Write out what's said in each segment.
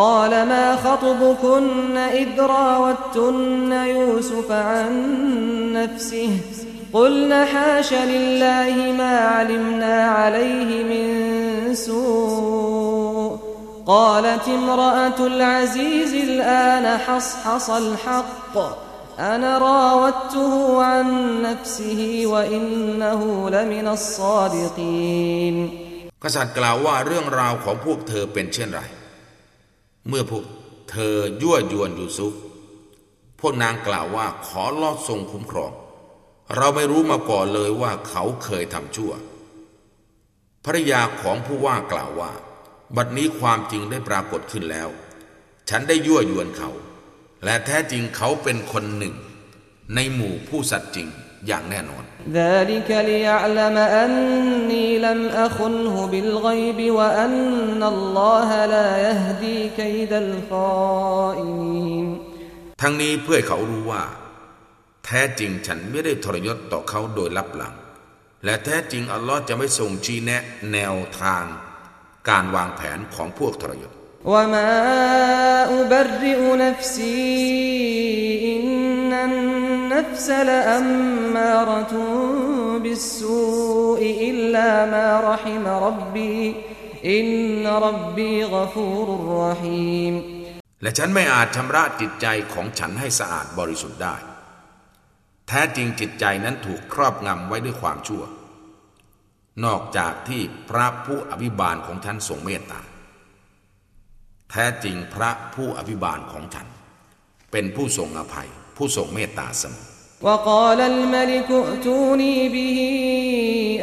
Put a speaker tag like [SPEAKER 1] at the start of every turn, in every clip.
[SPEAKER 1] قال ما خطبكن إذ راوتن يوسف عن نفسه قلنا حاش لله ما علمنا عليه من سوء قالت امرأة العزيز الآن حصحص الحق أنا راودته عن نفسه وإنه لمن الصادقين
[SPEAKER 2] กษัตริย์กล่าวว่าเรื่องราวของพวกเธอเป็นเช่นไร เมื่อพวกเธอยั่วยวนยูซุฟพวกนางกล่าวว่าขอลอดทรงคุ้มครอง เราไม่รู้มาก่อนเลยว่าเขาเคยทำชั่วภรยาของผู้ว่ากล่าวว่า บัดนี้ความจริงได้ปรากฏขึ้นแล้ว ฉันได้ยั่วยวนเขา และแท้จริงเขาเป็นคนหนึ่ง ในหมู่ผู้สัตย์จริง อย่างแน่นอน
[SPEAKER 1] ذلك ليعلم أني لم أخنه بالغيب وأن الله لا يهدي كيد الخائنين
[SPEAKER 2] ทั้งนี้เพื่อให้เขารู้ว่า แท้จริงฉันไม่ได้ทรยศต่อเขาโดยลับหลัง และแท้จริงอัลลอฮ์จะไม่ทรงชี้แนะแนวทาง การวางแผนของพวกทรยศ
[SPEAKER 1] وما أبرئ نفسي إن النفس لأمارة بالسوء إلا ما رحم ربي إن ربي غفور رحيم
[SPEAKER 2] และฉันไม่อาจชำระจิตใจของฉันให้สะอาดบริสุทธิ์ได้ แท้จริงจิตใจนั้นถูกครอบงำไว้ด้วยความชั่ว นอกจากที่พระผู้อภิบาลของฉันทรงเมตตา แท้จริงพระผู้อภิบาลของฉัน เป็นผู้ทรงอภัย ผู้ทรงเมตตาเสมอ
[SPEAKER 1] وقال الملك ائتوني به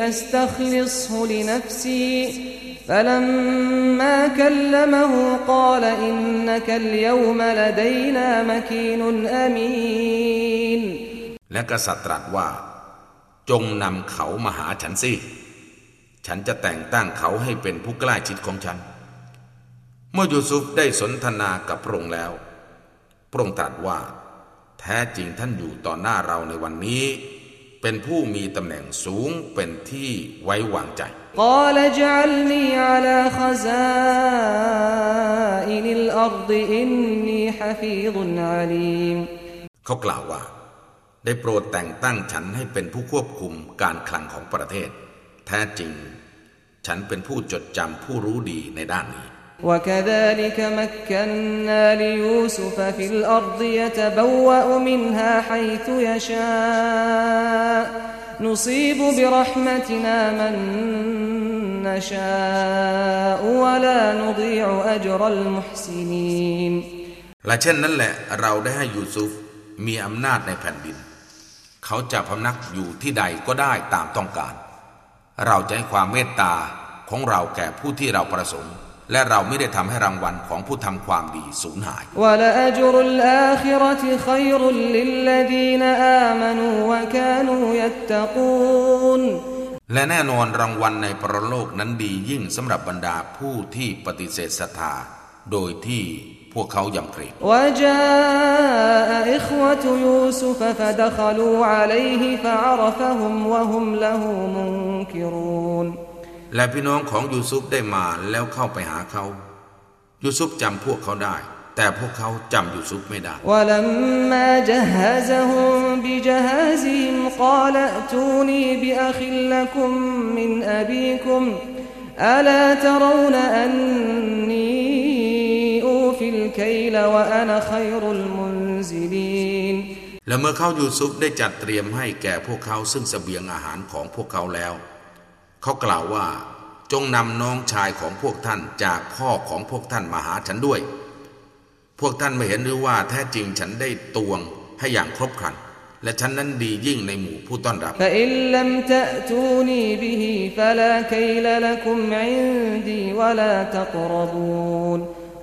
[SPEAKER 1] أستخلصه لنفسي فلما كلمه قال إنك اليوم لدينا مكين أمين
[SPEAKER 2] และกษัตริย์ตรัสว่า จงนำเขามาหาฉันสิ ฉันจะแต่งตั้งเขาให้เป็นผู้ใกล้ชิดของฉัน เมื่อยูซุฟได้สนทนากับพระองค์แล้ว พระองค์ตรัสว่า แท้จริงท่านอยู่ต่อหน้าเราในวันนี้ เป็นผู้มีตำแหน่งสูงเป็นที่ไว้วางใจ
[SPEAKER 1] ขอ
[SPEAKER 2] เขากล่าวว่า ได้โปรดแต่งตั้งฉันให้เป็นผู้ควบคุมการคลังของประเทศ แท้จริง ฉันเป็นผู้จดจำผู้รู้ดีในด้านนี้
[SPEAKER 1] وكذلك مكنا ليوسف في الأرض يتبوأ منها حيث يشاء نصيب برحمتنا من نشاء ولا نضيع أجر المحسنين
[SPEAKER 2] และเช่นนั้นแหละเราได้ให้ยูซุฟมีอำนาจในแผ่นดิน เขาจะพำนักอยู่ที่ใดก็ได้ตามต้องการ เราจะให้ความเมตตาของเราแก่ผู้ที่เราประสงค์ และเราไม่ได้ทำให้รางวัลของผู้ทำความดีสูญหาย และแน่นอนรางวัลในประโลกนั้นดียิ่งสำหรับบรรดาผู้ที่ปฏิเสธศรัทธา โดยที่พวกเขายำเกรง
[SPEAKER 1] และ
[SPEAKER 2] และพี่น้องของยูซุปได้มาแล้วเข้าไปหาเขา ยูซุปจำพวกเขาได้ แต่พวกเขาจำยูซุปไม่ได้และเมื่อเขายูซุปได้จัดเตรียมให้แก่พวกเขาซึ่งสเสบียงอาหารของพวกเขาแล้ว เขากล่าวว่า จงนำน้องชายของพวกท่านจากพ่อของพวกท่านมาหาฉันด้วย พวกท่านไม่เห็นหรือว่าแท้จริงฉันได้ตวงให้อย่างครบครันและฉันนั้นดียิ่งในหมู่ผู้ต้อนรับ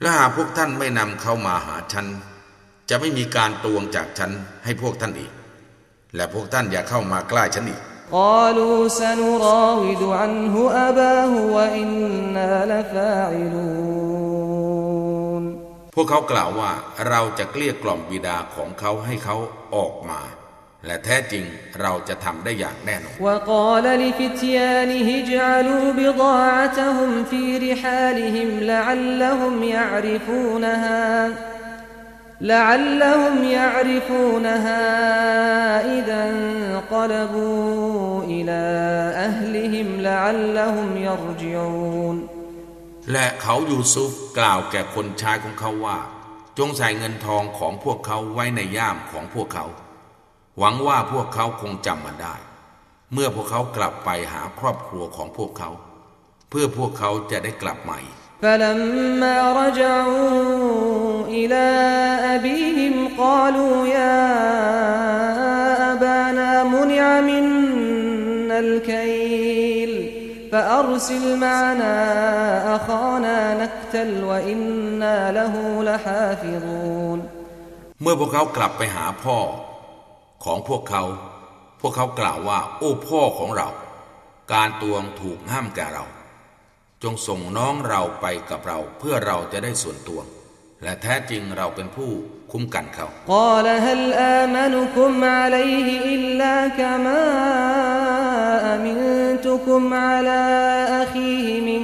[SPEAKER 2] และหากพวกท่านไม่นำเข้ามาหาฉัน จะไม่มีการตวงจากฉันให้พวกท่านอีก และพวกท่านอย่าเข้ามาใกล้ฉันอีก
[SPEAKER 1] قالوا سنراود عنه أباه وإنا لفاعلون
[SPEAKER 2] พวกเขากล่าวว่าเราจะเกลี้ยกล่อมบิดาของเขาให้เขาออกมา และแท้จริงเราจะทำได้อย่างแน่นอน
[SPEAKER 1] وقال لفتيانه اجعلوا بضاعتهم في رحالهم لعلهم يعرفونها لعلهم يعرفونها إذا انقلبوا إلى أهلهم لعلهم يرجعون
[SPEAKER 2] และเขายูซุฟกล่าวแก่คนชายของเขาว่า จงใส่เงินทองของพวกเขาไว้ในย่ามของพวกเขา หวังว่าพวกเขาคงจำมันได้ เมื่อพวกเขากลับไปหาครอบครัวของพวกเขา เพื่อพวกเขาจะได้กลับใหม่
[SPEAKER 1] فلما رجعوا إلى أبيهم قالوا يا أبانا منع منا الكيل فأرسل معنا أخانا نكتل وإنا له لحافظون
[SPEAKER 2] เมื่อพวกเขากลับไปหาพ่อของพวกเขา พวกเขากล่าวว่า โอ้พ่อของเรา การตวงถูกห้ามแก่เรา จงส่งน้องเราไปกับเราเพื่อเราจะได้ส่วนตวง และแท้จริงเราเป็นผู้คุ้มกันเขา
[SPEAKER 1] قال هل آمنكم عليه إلا كما أمنتكم على أخيه من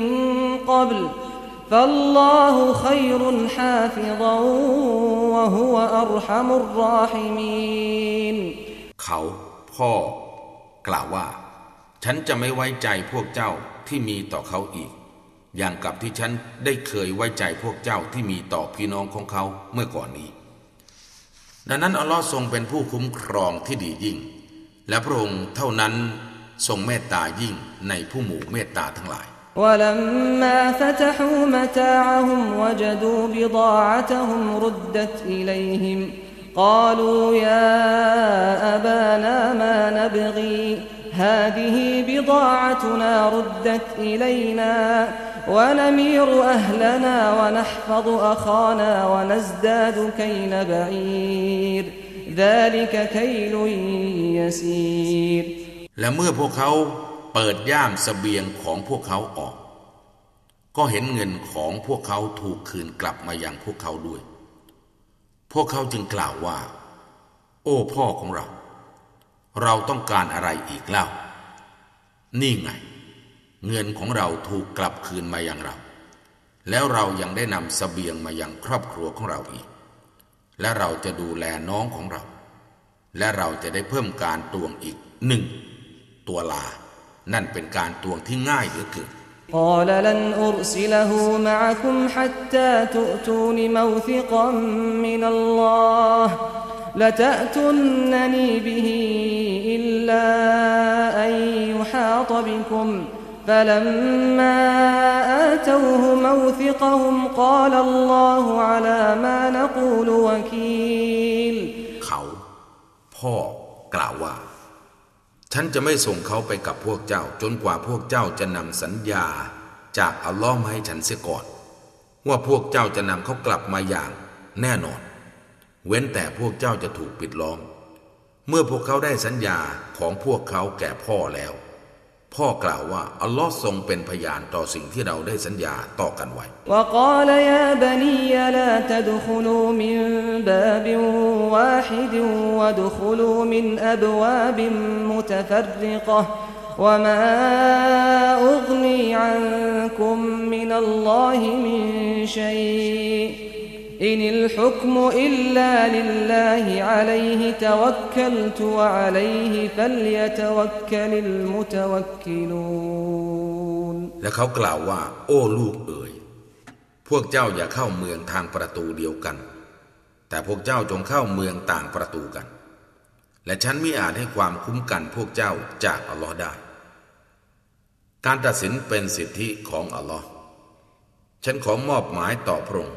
[SPEAKER 1] قبل فالله خير حافظا وهو أرحم الراحمين
[SPEAKER 2] เขาพ่อกล่าวว่า ฉันจะไม่ไว้ใจพวกเจ้าที่มีต่อเขาอีก อย่างกับที่ฉันได้เคยไว้ใจพวกเจ้าที่มีต่อพี่น้องของเขาเมื่อก่อนนี้ ดังนั้นอัลลอฮ์ทรงเป็นผู้คุ้มครองที่ดียิ่ง และพระองค์เท่านั้นทรงเมตตายิ่งในผู้หมู่เมตตาทั้งหลาย
[SPEAKER 1] ولما فتحوا متاعهم وجدوا بضاعتهم ردت إليهم قالوا يا أبانا ما نبغي هذه بضاعتنا ردت إلينا ونمير أهلنا ونحفظ أخانا ونزداد كيل بعير ذلك كيل يسير
[SPEAKER 2] และเมื่อพวกเขาเปิดย่ามสเสบียงของพวกเขาออก ก็เห็นเงินของพวกเขาถูกคืนกลับมายังพวกเขาด้วย พวกเขาจึงกล่าวว่า โอ้พ่อของเรา เราต้องการอะไรอีกเล่า นี่ไง เงินของเราถูกกลับคืนมายังเรา แล้วเรายังได้นำสเสบียงมายังครอบครัวของเราอีก และเราจะดูแลน้องของเรา และเราจะได้เพิ่มการตวงอีกหนึ่งตัวลา นั่นเป็นการตวงที่ง่ายเหลือเกิน
[SPEAKER 1] قال لن أرسله معكم حتى تؤتون موثقا من الله لتأتنني به إلا أن يحاط بكم فلما آتوه موثقهم قال الله على ما نقول وكيل
[SPEAKER 2] เขาพ่อกล่าวว่า ฉันจะไม่ส่งเขาไปกับพวกเจ้า จนกว่าพวกเจ้าจะนำสัญญา จากอัลลอฮ์มาให้ฉันเสียก่อน ว่าพวกเจ้าจะนำเขากลับมาอย่างแน่นอน เว้นแต่พวกเจ้าจะถูกปิดล้อม เมื่อพวกเขาได้สัญญาของพวกเขาแก่พ่อแล้ว พ่อกล่าวว่า อัลลอฮ์ทรงเป็นพยานต่อสิ่งที่เราได้สัญญาต่อกันไว้
[SPEAKER 1] และ إن الحكم إلا لله عليه توكلت وعليه فليتوكل المتوكلون
[SPEAKER 2] และเขากล่าวว่า โอ้ลูกเอ๋ย พวกเจ้าอย่าเข้าเมืองทางประตูเดียวกัน แต่พวกเจ้าจงเข้าเมืองต่างประตูกัน และฉันไม่อาจให้ความคุ้มกันพวกเจ้าจากอัลลอฮ์ได้ การตัดสินเป็นสิทธิของอัลลอฮ์ฉันขอมอบหมายต่อพระองค์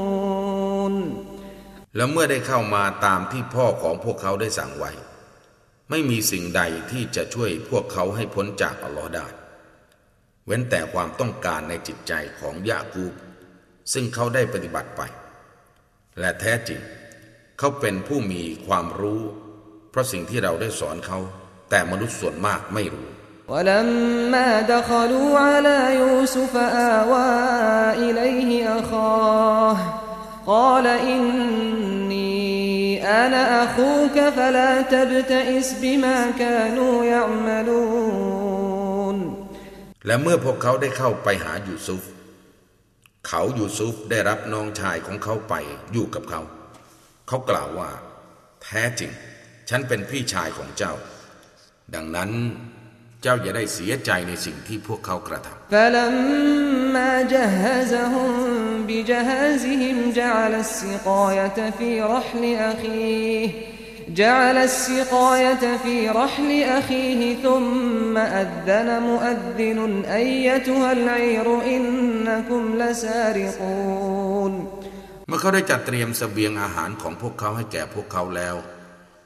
[SPEAKER 2] และเมื่อได้เข้ามาตามที่พ่อของพวกเขาได้สั่งไว้ ไม่มีสิ่งใดที่จะช่วยพวกเขาให้พ้นจากอัลลอฮ์ได้ เว้นแต่ความต้องการในจิตใจของยากูบ ซึ่งเขาได้ปฏิบัติไป และแท้จริง เขาเป็นผู้มีความรู้ เพราะสิ่งที่เราได้สอนเขา แต่มนุษย์ส่วนมากไม่รู้
[SPEAKER 1] ولما دخلوا على يوسف آوى إليه أخاه قال إني أنا أخوك فلا تبتئس بما كانوا يعملون
[SPEAKER 2] และเมื่อพวกเขาได้เข้าไปหายูซุฟ เขายูซุฟได้รับน้องชายของเขาไปอยู่กับเขา เขากล่าวว่า แท้จริง ฉันเป็นพี่ชายของเจ้า ดังนั้นเจ้าอย่าได้เสียใจในสิ่งที่พวกเขากระทำ
[SPEAKER 1] فلما جهزهم بجهازهم جعل السقاية في رحل أخيه جعل السقاية في رحل أخيه ثم أذن مؤذن أيتها العير إنكم لسارقون
[SPEAKER 2] เมื่อเขาได้จัดเตรียมเสบียงอาหารของพวกเขาให้แก่พวกเขาแล้ว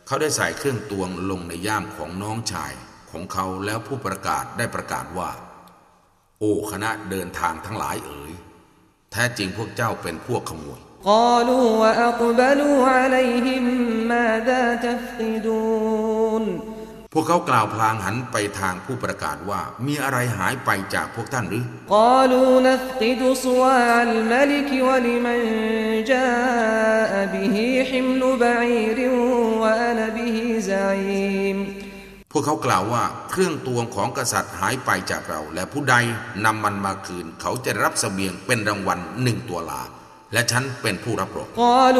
[SPEAKER 2] เขาได้ใส่เครื่องตวงลงในย่ามของน้องชายของเขาแล้วผู้ประกาศได้ประกาศว่า โอ้คณะเดินทางทั้งหลายเอ๋ย แ แท้จริงพวกเจ้าเป็นพวกขโมยพวกเขากล่าวพลางหันไปทางผู้ประกาศว่า มีอะไรหายไปจากพวกท่านหรือ
[SPEAKER 1] พวก
[SPEAKER 2] พวกเขากล่าวว่าเครื่องตวงของกษัตริย์หายไปจากเรา และผู้ใดนำมันมาคืน เขาจะรับสเสบียงเป็นรางวัลหนึ่งตัวลา และฉันเป็นผู้รับรอง
[SPEAKER 1] ล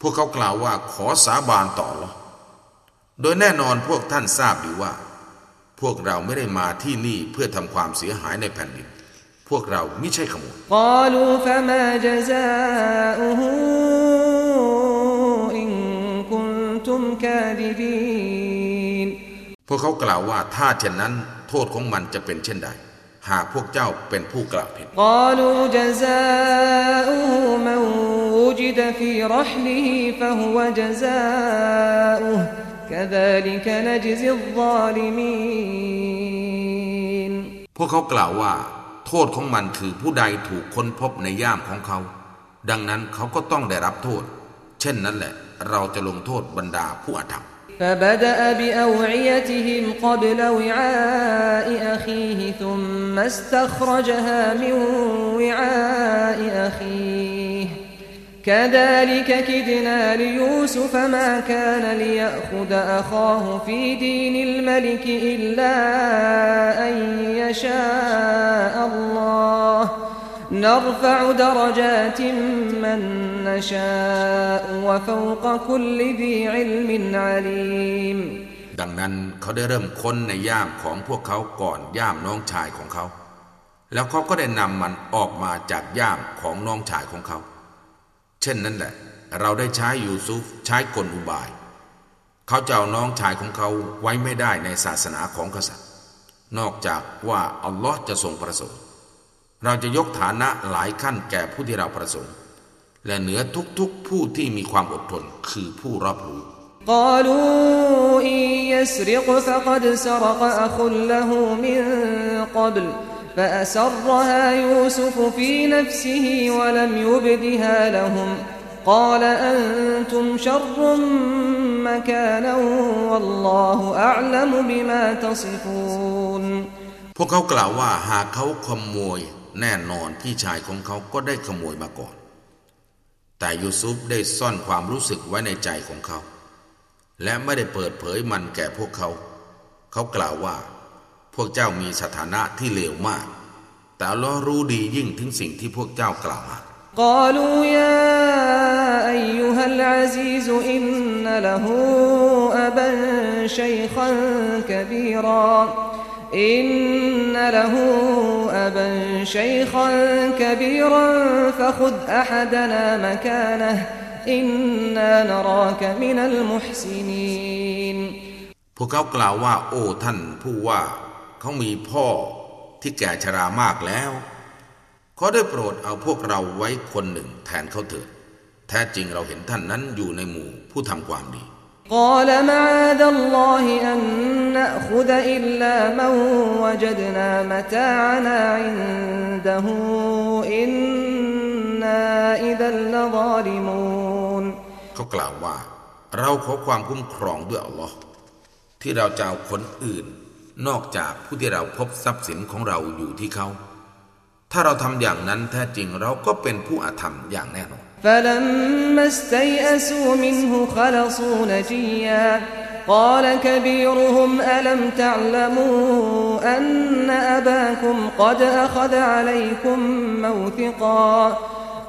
[SPEAKER 2] พวกเขากล่าวว่าขอสาบานต่อโดยแน่นอนพวกท่านทราบดีว่า พวกเราไม่ได้มาที่นี่เพื่อทำความเสียหายในแผ่นดิน พวกเราไม่ใช่ขโมยพวกเขากล่าวว่าถ้าเช่นนั้น โทษของมันจะเป็นเช่นใด หากพวกเจ้าเป็นผู้กล่าวผิดพวกเขากล่าวว่า โทษของมันคือผู้ใดถูกค้นพบในย่ามของเขา ดังนั้นเขาก็ต้องได้รับโทษ เช่นนั้นแหละ เราจะลงโทษบรรดาผู้อาธรรม
[SPEAKER 1] فبدأ بأوعيتهم قبل وعاء أخيه ثم استخرجها من وعاء أخيه كذلك كدنا ليوسف ما كان ليأخذ أخاه في دين الملك إلا أن يشاء الله نرفع درجات من نشاء وفوق كل ذي علم عليم
[SPEAKER 2] ดังนั้นเขาได้เริ่มค้นในย่ามของพวกเขาก่อนย่ามน้องชายของเขา แล้วเขาก็ได้นำมันออกมาจากย่ามของน้องชายของเขา เช่นนั้นแหละ เราได้ใช้ยูซุฟใช้กลอุบาย เขาจะเอาน้องชายของเขาไว้ไม่ได้ในศาสนาของกษัตริย์ นอกจากว่าอัลลอฮ์จะทรงประสงค์ เราจะยกฐานะหลายขั้นแก่ผู้ที่เราประสงค์ และเหนือทุกๆผู้ที่มีความอดทนคือผู้รอบรู้
[SPEAKER 1] قالوا إن يسرق فقد سرق أخ له من قبل فأسرها يوسف في نفسه ولم يبدها لهم قال أنتم شر مكانا والله أعلم بما تصفون
[SPEAKER 2] พวกเขากล่าวว่าหากเขาขโมยแน่นอนพี่ชายของเขาก็ได้ขโมยมาก่อน แต่ยูซุฟได้ซ่อนความรู้สึกไว้ในใจของเขา และไม่ได้เปิดเผยมันแก่พวกเขา เขากล่าวว่า พ วกเจ้ามีสถานะที่เลวมาก แต่ล้อรู้ดียิ่งถึงสิ่งที่พวกเจ้ากล่าวมา
[SPEAKER 1] กล่าวยาอัยฮัลอาซีซอินนละหูอับันชัยคันกบีราอินนละหูอับันชัยคันกบีราฟะขุดอะฮัดนา
[SPEAKER 2] พวกเขากล่าวว่า โอ้ท่านผู้ว่า เขามีพ่อที่แก่ชรามากแล้ว ขอได้โปรดเอาพวกเราไว้คนหนึ่งแทนเขาเถิดแท้จริงเราเห็นท่านนั้นอยู่ในหมู่ผู้ทำความดี
[SPEAKER 1] قال معاذ الله أن نأخذ إلا من وجدنا متاعنا عنده إنا إذا لظالمون
[SPEAKER 2] เขากล่าวว่า เราขอความคุ้มครองด้วยอัลลอฮ์ที่เราจะเอาคนอื่น นอกจากผู้ที่เราพบทรัพย์สินของเราอยู่ที่เขา ถ้าเราทำอย่างนั้นแท้จริงเราก็เป็นผู้อาธรรมอย่างแน่นอน
[SPEAKER 1] فلما استيئسوا منه خلصوا نجيا قال كبيرهم ألم تعلموا أن أباكم قد أخذ عليكم موثقا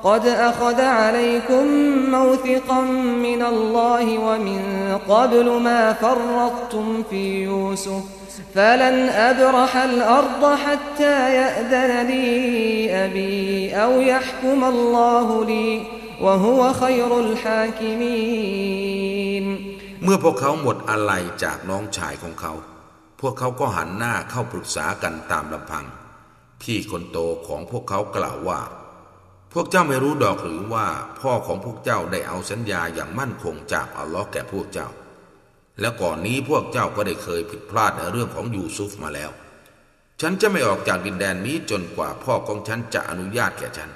[SPEAKER 1] قد أخذ عليكم موثقا من الله ومن قبل ما فرطتم في يوسف فلن أبرح الأرض حتى يأذن لي أبي أو يحكم الله لي وهو خير الحاكمين
[SPEAKER 2] เมื่อพวกเขาหมดอะไรจากน้องชายของเขา พวกเขาก็หันหน้าเข้าปรึกษากันตามลำพัง พี่คนโตของพวกเขากล่าวว่า พวกเจ้าไม่รู้ดอกหรือว่า พ่อของพวกเจ้าได้เอาสัญญาอย่างมั่นคงจากอัลลอฮ์แก่พวกเจ้า และก่อนนี้พวกเจ้าก็ได้เคยผิดพลาดในเรื่องของยูซุฟมาแล้ว ฉันจะไม่ออกจากดินแดนนี้จนกว่าพ่อของฉันจะอนุญาตแก่ฉัน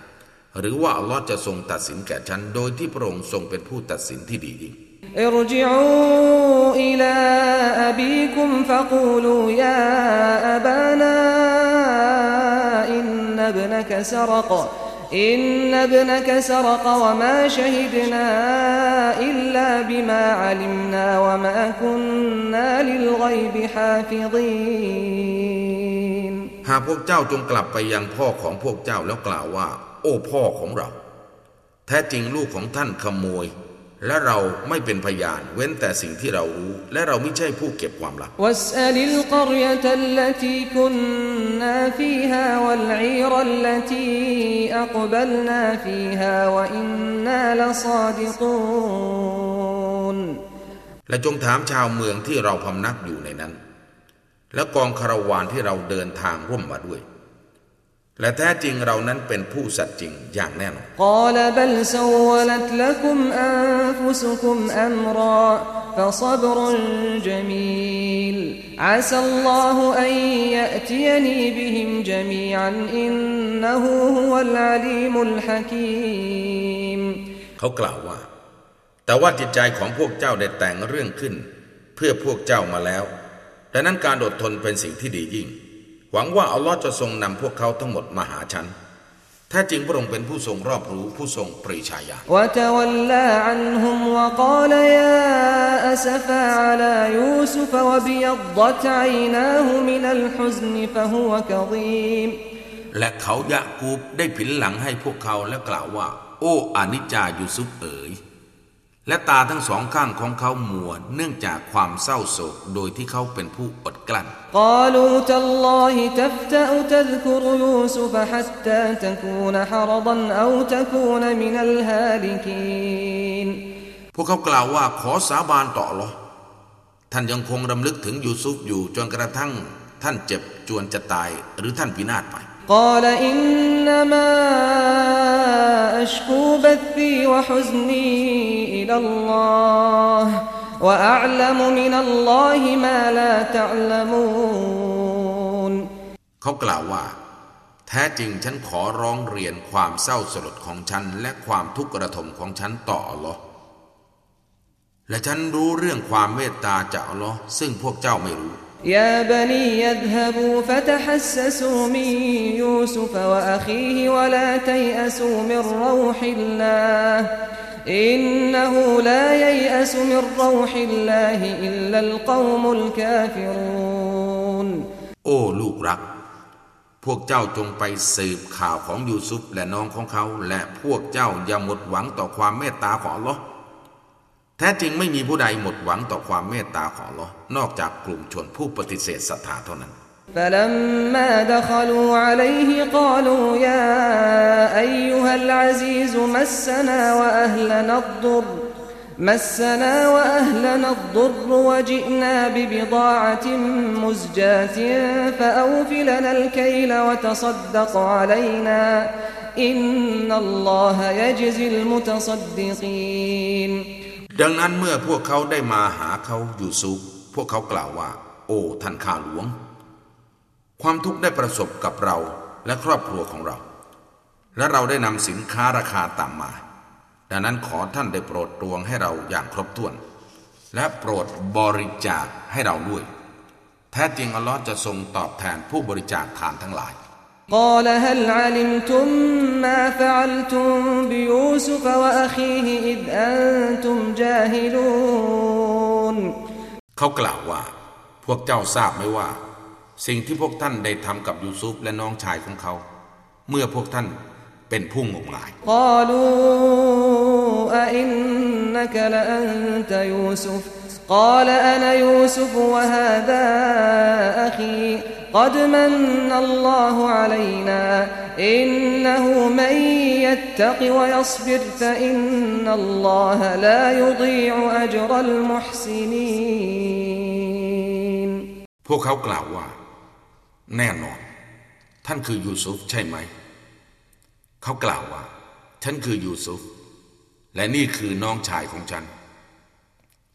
[SPEAKER 2] หรือว่าอัลลอฮ์จะทรงตัดสินแก่ฉัน โดยที่พระองค์ทรงเป็นผู้ตัดสินที่ดียิ่ง
[SPEAKER 1] ارجعوا إلى أبيكم فقولوا يا أبانا إن ابنك سرق إن ابنك سرق وما شهدنا إلا بما علمنا وما كنا للغيب حافظين
[SPEAKER 2] หากพวกเจ้าจงกลับไปยังพ่อของพวกเจ้าแล้วกล่าวว่า โอ้พ่อของเรา แท้จริงลูกของท่านขโมย และเราไม่เป็นพยาน เว้นแต่สิ่งที่เรารู้ และเราไม่ใช่ผู้เก็บความลับและจงถามชาวเมืองที่เราพำนักอยู่ในนั้น และกองคาราวานที่เราเดินทางร่วมมาด้วย และแท้จริงเรานั้นเป็นผู้สัตย์จริงอย่างแน่นอนเขากล่าวว่า แต่ว่าจิตใจของพวกเจ้าได้แต่งเรื่องขึ้น เพื่อพวกเจ้ามาแล้ว ดังนั้นการอดทนเป็นสิ่งที่ดียิ่ง หวังว่าอัลลอฮ์จะทรงนำพวกเขาทั้งหมดมาหาฉันถ้าจริงพระองค์เป็นผู้ทรงรอบรู้ผู้ทรงปริชายาและเขายะกูบได้ผินหลังให้พวกเขาและกล่าวว่า โอ้อานิจายูซุฟเอ๋ย และตาทั้งสองข้างของเขาหมัวเนื่องจากความเศร้าโศกโดยที่เขาเป็นผู้อดกลั้นพวกเขากล่าวว่าขอสาบานต่อหรอท่านยังคงรำลึกถึงยูซุฟอยู่จนกระทั่ง ท่านเจ็บจวนจะตายหรือท่านวินาศไป
[SPEAKER 1] قال إنما أشكو بثي وحزني إلى الله وأعلم من الله ما لا تعلمون
[SPEAKER 2] เขากล่าวว่า แท้จริงฉันขอร้องเรียนความเศร้าสลดของฉัน และความทุกข์ระทมของฉันต่ออัลลอฮ์และฉันรู้เรื่องความเมตตาจากอัลลอฮ์ซึ่งพวกเจ้าไม่รู้
[SPEAKER 1] يا بني يذهبوا فتحسسوا من يوسف وأخيه ولا تيأسوا من روح الله إنه لا ييأس من روح الله إلا القوم الكافرون
[SPEAKER 2] โอ้ลูกรัก พวกเจ้าจงไปสืบข่าวของยูซุฟและน้องของเขา และพวกเจ้าอย่าหมดหวังต่อความเมตตาของอัลลอฮ์แ ท้จริงไม่มีผู้ใดหมดหวังต่อความเมตตาของอัลลอฮ์นอกจากกลุ่มชนผู้ปฏิเสธศรัทธาเท่านั้น
[SPEAKER 1] فلما دخلوا عليه قالوا يا أيها العزيز مسنا وأهلنا الضر مسنا وأهلنا الضر وجئنا ببضاعة مزجاة فأوف لنا الكيل وتصدق علينا إن الله يجزي المتصدقين
[SPEAKER 2] ดังนั้นเมื่อพวกเขาได้มาหาเขาอยู่ซุปพวกเขากล่าวว่า โอ้ท่านข้าหลวง ความทุกข์ได้ประสบกับเราและครอบครัวของเรา และเราได้นำสินค้าราคาต่ำมา ดังนั้นขอท่านได้โปรดตวงให้เราอย่างครบถ้วน และโปรดบริจาคให้เราด้วย แท้จริงอัลลอฮ์จะทรงตอบแทนผู้บริจาคทานทั้งหลาย
[SPEAKER 1] قال هل علمتم ما فعلتم بيوسف وأخيه إذ أنتم جاهلون
[SPEAKER 2] เขากล่าวว่า พวกเจ้าทราบไหมว่า สิ่งที่พวกท่านได้ทำกับยูซุฟและน้องชายของเขา เมื่อพวกท่านเป็นผู้งมงาย
[SPEAKER 1] قالوا أئنك لأنت يوسف قال أنا يوسف وهذا أخي قد من الله علينا إنه من يتق ويصبر فإن الله لا يضيع أجر المحسنين
[SPEAKER 2] พวกเขากล่าวว่า แน่นอน ท่านคือยูซุฟใช่ไหม เขากล่าวว่า ฉันคือยูซุฟ และนี่คือน้องชายของฉัน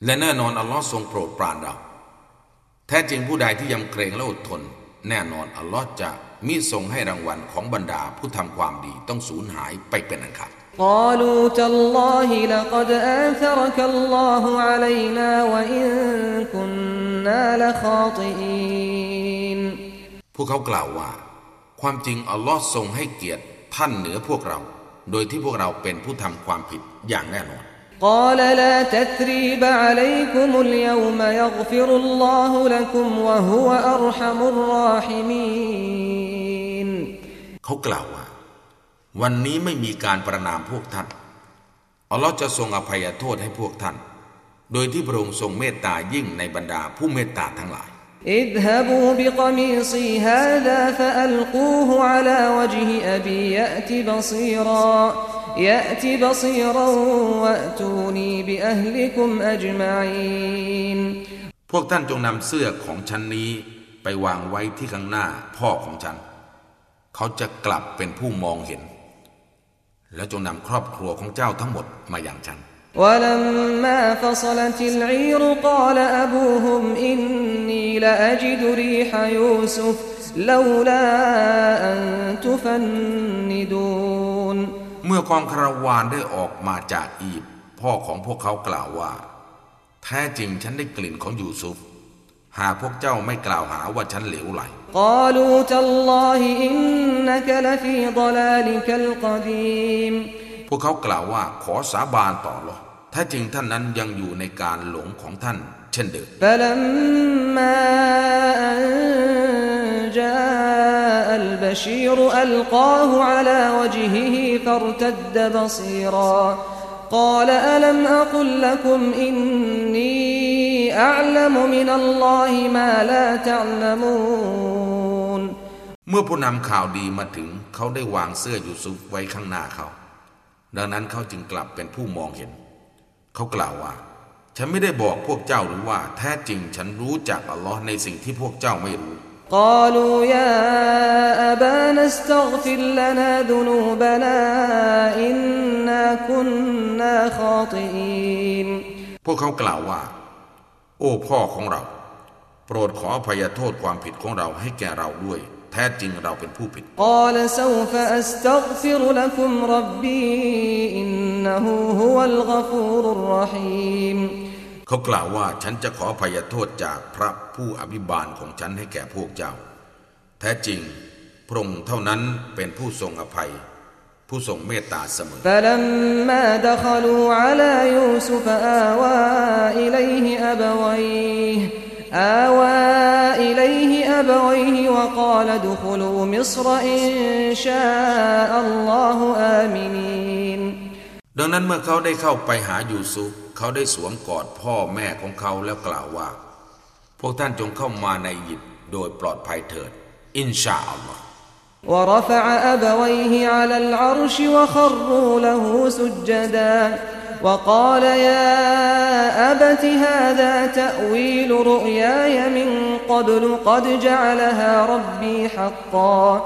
[SPEAKER 2] และแน่นอนอัลลอฮ์ทรงโปรดปรานเรา แท้จริงผู้ใดที่ยำเกรงและอดทน แน่นอนอัลลอฮ์จะมิทรงให้รางวัลของบรรดาผู้ทำความดีต้องสูญหายไปเป็นอันขาด
[SPEAKER 1] قالوا تالله لقد آثرك الله علينا وإن كنا لخاطئين
[SPEAKER 2] พวกเขากล่าวว่า ความจริงอัลลอฮ์ทรงให้เกียรติท่านเหนือพวกเรา โดยที่พวกเราเป็นผู้ทำความผิดอย่างแน่นอน
[SPEAKER 1] قال لا تثريب عليكم اليوم يغفر الله لكم وهو أرحم الراحمين
[SPEAKER 2] เขากล่าวว่า วันนี้ไม่มีการประนามพวกท่าน อัลลอฮ์จะทรงอภัยโทษให้พวกท่าน โดยที่พระองค์ทรงเมตตายิ่งในบรรดาผู้เมตตาทั้งหลาย
[SPEAKER 1] اذهبوا بقميصي هذا فألقوه على وجه أبي يأت بصيرا يأت بصيرا وأتوني بأهلكم أجمعين
[SPEAKER 2] พวกท่านจงนำเสื้อของฉันนี้ไปวางไว้ที่ข้างหน้าพ่อของฉัน เขาจะกลับเป็นผู้มองเห็น และจงนำครอบครัวของเจ้าทั้งหมดมาอย่างฉัน
[SPEAKER 1] ولما فصلت العير قال أبوهم إني لأجد ريح يوسف لولا أن تفندون
[SPEAKER 2] เมื่อกองคาราวานได้ออกมาจากอีบ พ่อของพวกเขากล่าวว่า แท้จริงฉันได้กลิ่นของยูซุฟ หากพวกเจ้าไม่กล่าวหาว่าฉันเหลวไหลพวกเขากล่าวว่าขอสาบานต่อหรอกถ้าจริงท่านนั้นยังอยู่ในการหลงของท่าน เช่นเดิม
[SPEAKER 1] جاء البشير ألقاه على وجهه فارتد بصيرا قال ألم أقل لكم إني أعلم من الله ما لا تعلمون
[SPEAKER 2] เมื่อผู้นำข่าวดีมาถึงเขาได้วางเสื้อยูซุฟไว้ข้างหน้าเขา ดังนั้นเขาจึงกลับเป็นผู้มองเห็น เขากล่าวว่า ฉันไม่ได้บอกพวกเจ้าหรือว่า แท้จริงฉันรู้จากอัลลอฮ์ในสิ่งที่พวกเจ้าไม่รู้
[SPEAKER 1] قالوا يا أبانا استغفر لنا ذنوبنا إنا كنا خاطئين
[SPEAKER 2] พวกเขากล่าวว่า โอ้พ่อของเรา โปรดขออภัยโทษความผิดของเราให้แก่เราด้วย แท้จริงเราเป็นผู้ผิด
[SPEAKER 1] قال سوف أستغفر لكم ربي إنه هو الغفور الرحيم
[SPEAKER 2] เขากล่าวว่าฉันจะขออภัยโทษจากพระผู้อภิบาลของฉันให้แก่พวกเจ้า แท้จริงพระองค์เท่านั้นเป็นผู้ทรงอภัย ผู้ทรงเมตตาเสมอ
[SPEAKER 1] فلما دخلوا على يوسف آوى إليه أبويه آوى إليه أبويه وقال ادخلوا مصر إن شاء الله آمنين
[SPEAKER 2] ดังนั้นเมื่อเขาได้เข้าไปหายูซุฟเขาได้สวมกอดพ่อแม่ของเขาแล้วกล่าวว่า พวกท่านจงเข้ามาในอียิปต์โดยปลอดภัยเถิด อินชาอัลลอฮ์
[SPEAKER 1] ورفع أبويه على العرش وخروا له سجدا وقال يا أبت هذا تأويل رؤياي من قبل قد جعلها ربي حقا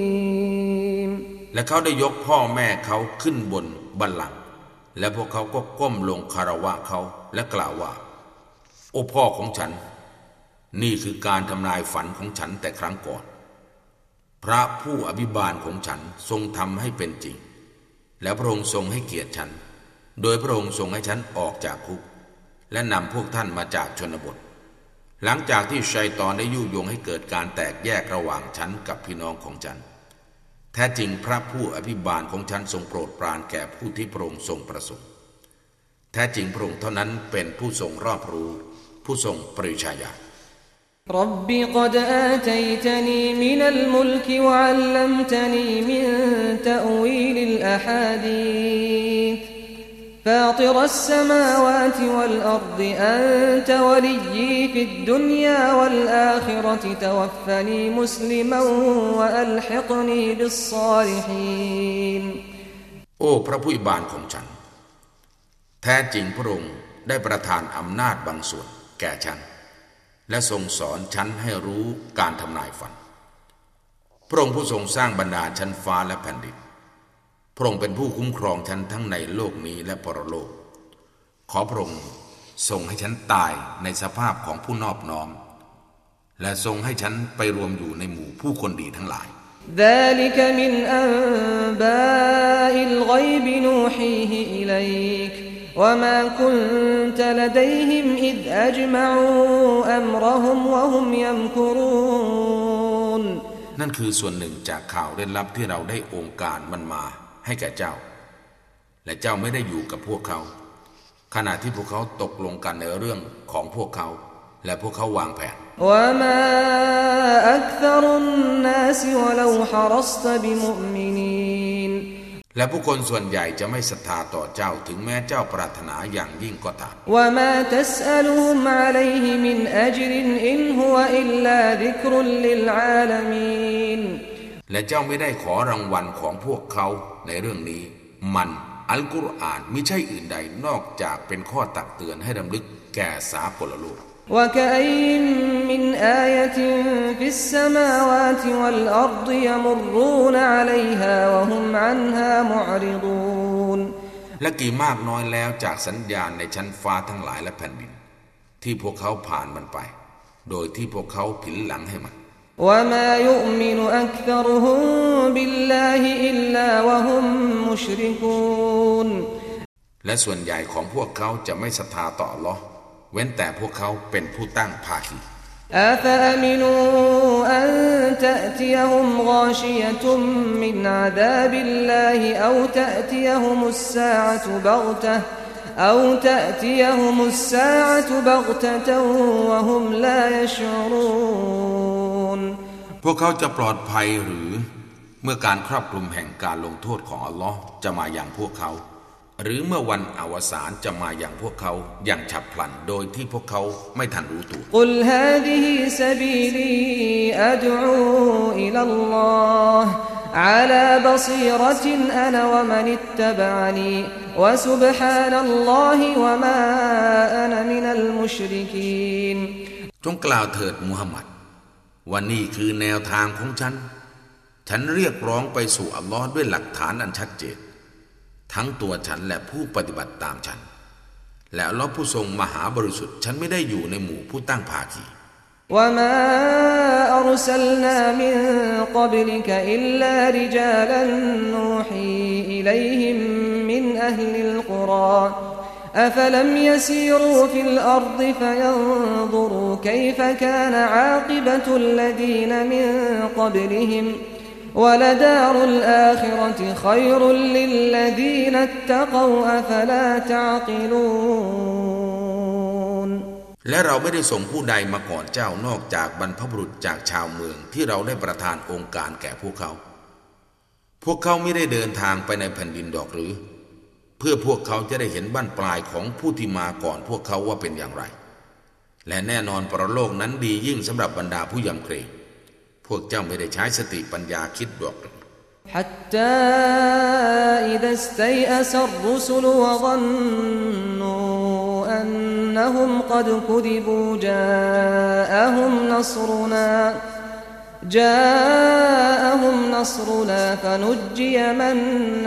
[SPEAKER 2] และเขาได้ยกพ่อแม่เขาขึ้นบนบัลลังก์และพวกเขาก็ก้มลงคารวะเขาและกล่าวว่า โอ้พ่อของฉัน นี่คือการทำนายฝันของฉันแต่ครั้งก่อน พระผู้อภิบาลของฉันทรงทำให้เป็นจริง แล้วพระองค์ทรงให้เกียรติฉัน โดยพระองค์ทรงให้ฉันออกจากคุก และนำพวกท่านมาจากชนบท หลังจากที่ชัยตอนได้ยุยงให้เกิดการแตกแยกระหว่างฉันกับพี่น้องของฉัน แท้จริงพระผู้อภิบาลของฉันทรงโปรดปรานแก่ผู้ที่พระองค์ทรงประสงค์แท้จริงพระองค์เท่านั้นเป็นผู้ทรงรอบรู้ ผู้ทรงปริชาญา
[SPEAKER 1] رب قد آتيتني من الملك وعلمتني من تأويل الأحاديث فاطر السماوات والأرض أنت وليي في الدنيا والآخرة توفني مسلما وألحقني بالصالحين
[SPEAKER 2] โอ้ พระผู้บานของฉัน แท้จริงพระองค์ได้ประทานอำนาจบางส่วนแก่ฉัน และทรงสอนฉันให้รู้การทำนายฝัน พระองค์ผู้ทรงสร้างบรรดาชั้นฟ้าและแผ่นดิน พระองค์เป็นผู้คุ้มครองฉันทั้งในโลกนี้และปรโลก ขอพระองค์ทรงให้ฉันตายในสภาพของผู้นอบน้อม และทรงให้ฉันไปรวมอยู่ในหมู่ผู้คนดีทั้งหลาย
[SPEAKER 1] ذلك من أنباء الغيب نوحيه إليك وما كنت لديهم إذ أجمعوا أمرهم وهم يمكرون
[SPEAKER 2] นั่นคือส่วนหนึ่งจากข่าวเร้นลับที่เราได้องค์การมันมา ให้แก่เจ้า และเจ้าไม่ได้อยู่กับพวกเขา ขณะที่พวกเขาตกลงกันในเรื่องของพวกเขา และพวกเขาวางแผน
[SPEAKER 1] และผู้คน
[SPEAKER 2] ส่วนใหญ่จะไม่ศรัทธาต่อเจ้าถึงแม้เจ้าปรารถนาอย่างยิ่งก็ตามและผู้คนส่วนใหญ่จะไม่ศรัทธาต่อเจ้าถึงแม้เจ้าปรารถนาอย่างยิ่งก็ตาม
[SPEAKER 1] من أجر إن هو إلا ذكر للعالمين
[SPEAKER 2] และเจ้าไม่ได้ขอรางวัลของพวกเขาในเรื่องนี้ มันอัลกุรอานไม่ใช่อื่นใดนอกจากเป็นข้อตักเตือนให้ดำลึกแก่สากลโลก
[SPEAKER 1] وكأي من آية في السماوات والأرض يمرون عليها وهم عنها معرضون
[SPEAKER 2] และกี่มากน้อยแล้วจากสัญญาณในชั้นฟ้าทั้งหลายและแผ่นดิน ที่พวกเขาผ่านมันไป โดยที่พวกเขาผินหลังให้มัน
[SPEAKER 1] وما يؤمن أكثرهم بالله إلا وهم مشركون
[SPEAKER 2] และส่วนใหญ่ของพวกเขาจะไม่ศรัทธาต่ออัลลอฮ์เว้นแต่พวกเขาเป็นผู้ตั้งภาคี
[SPEAKER 1] أفأمنوا أن تأتيهم غاشية من عذاب الله أو تأتيهم الساعة بغتة أو تأتيهم الساعة بغتة وهم لا يشعرون
[SPEAKER 2] พวกเขาจะปลอดภัยหรือ เมื่อการครอบคลุมแห่งการลงโทษของอัลลอฮ์จะมาอย่างพวกเขา หรือเมื่อวันอวสานจะมาอย่างพวกเขาอย่างฉับพลันโดยที่พวกเขาไม่ทันรู้ตัว
[SPEAKER 1] قل هذه سبيلي أدعو إلى الله على بصيرة أنا ومن اتبعني وسبحان الله وما أنا من المشركين
[SPEAKER 2] จงกล่าวเถิดมุฮัมมัด ว่านี่คือแนวทางของฉัน ฉันเรียกร้องไปสู่อัลลอฮ์ด้วยหลักฐานอันชัดเจน ทั้งตัวฉันและผู้ปฏิบัติตามฉัน และอัลลอฮ์ผู้ทรงมหาบริสุทธิ์ ฉันไม่ได้อยู่ในหมู่ผู้ตั้งภาคี
[SPEAKER 1] وما أرسلنا من قبلك إلا رجالا نوحي إليهم من أهل القرى أفلم يسيروا في الأرض فينظروا كيف كان عاقبة الذين من قبلهم ولدار الآخرة خير للذين اتقوا أفلا تعقلون
[SPEAKER 2] และเราไม่ได้ส่งผู้ใดมาก่อนเจ้านอกจากบรรพบุรุษจากชาวเมืองที่เราได้ประทานองค์การแก่พวกเขา พวกเขาไม่ได้เดินทางไปในแผ่นดินดอกหรือ เพื่อพวกเขาจะได้เห็นบ้านปลายของผู้ที่มาก่อนพวกเขาว่าเป็นอย่างไร และแน่นอนปรโลกนั้นดียิ่งสำหรับบรรดาผู้ยำเกรงพวกเจ้าไม่ได้ใช้สติปัญญาคิดดอก
[SPEAKER 1] حتى إذا استيأس الرسل وظنوا أنهم قد كذبوا جاءهم نصرنا جاءهم نصرنا فنجي من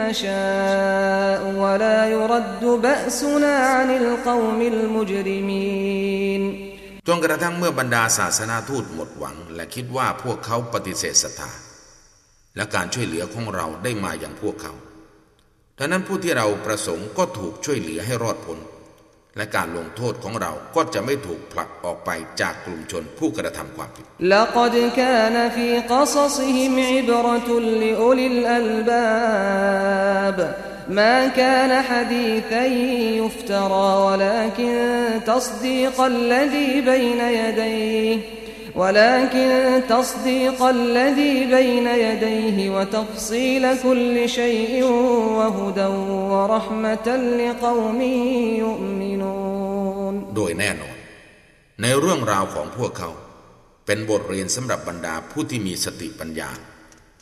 [SPEAKER 1] نشاء ولا يرد بأسنا عن القوم المجرمين
[SPEAKER 2] จนกระทั่งเมื่อบรรดาศาสนาทูตหมดหวัง และคิดว่าพวกเขาปฏิเสธศรัทธาและการช่วยเหลือของเราได้มาอย่างพวกเขา ดังนั้นผู้ที่เราประสงค์ก็ถูกช่วยเหลือให้รอดพ้น และการลงโทษของเราก็จะไม่ถูกผลักออกไปจากกลุ่มชนผู้กระทำความผิด
[SPEAKER 1] لقد كان في قصصهم عبرة لأولي الألباب ما كان حديثا يفترى ولكن تصديق الذي بين يديه ولكن تصديق الذي بين يديه وتفصيل كل شيء وهدى ورحمة لقوم يؤمنون
[SPEAKER 2] โดยแน่นอน ในเรื่องราวของพวกเขา เป็นบทเรียนสำหรับบรรดาผู้ที่มีสติปัญญา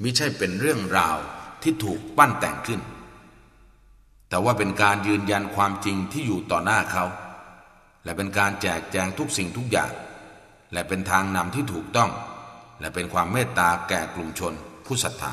[SPEAKER 2] มิใช่เป็นเรื่องราวที่ถูกปั้นแต่งขึ้น แต่ว่าเป็นการยืนยันความจริงที่อยู่ต่อหน้าเขา และเป็นการแจกแจงทุกสิ่งทุกอย่าง และเป็นทางนำที่ถูกต้อง และเป็นความเมตตาแก่กลุ่มชนผู้ศรัทธา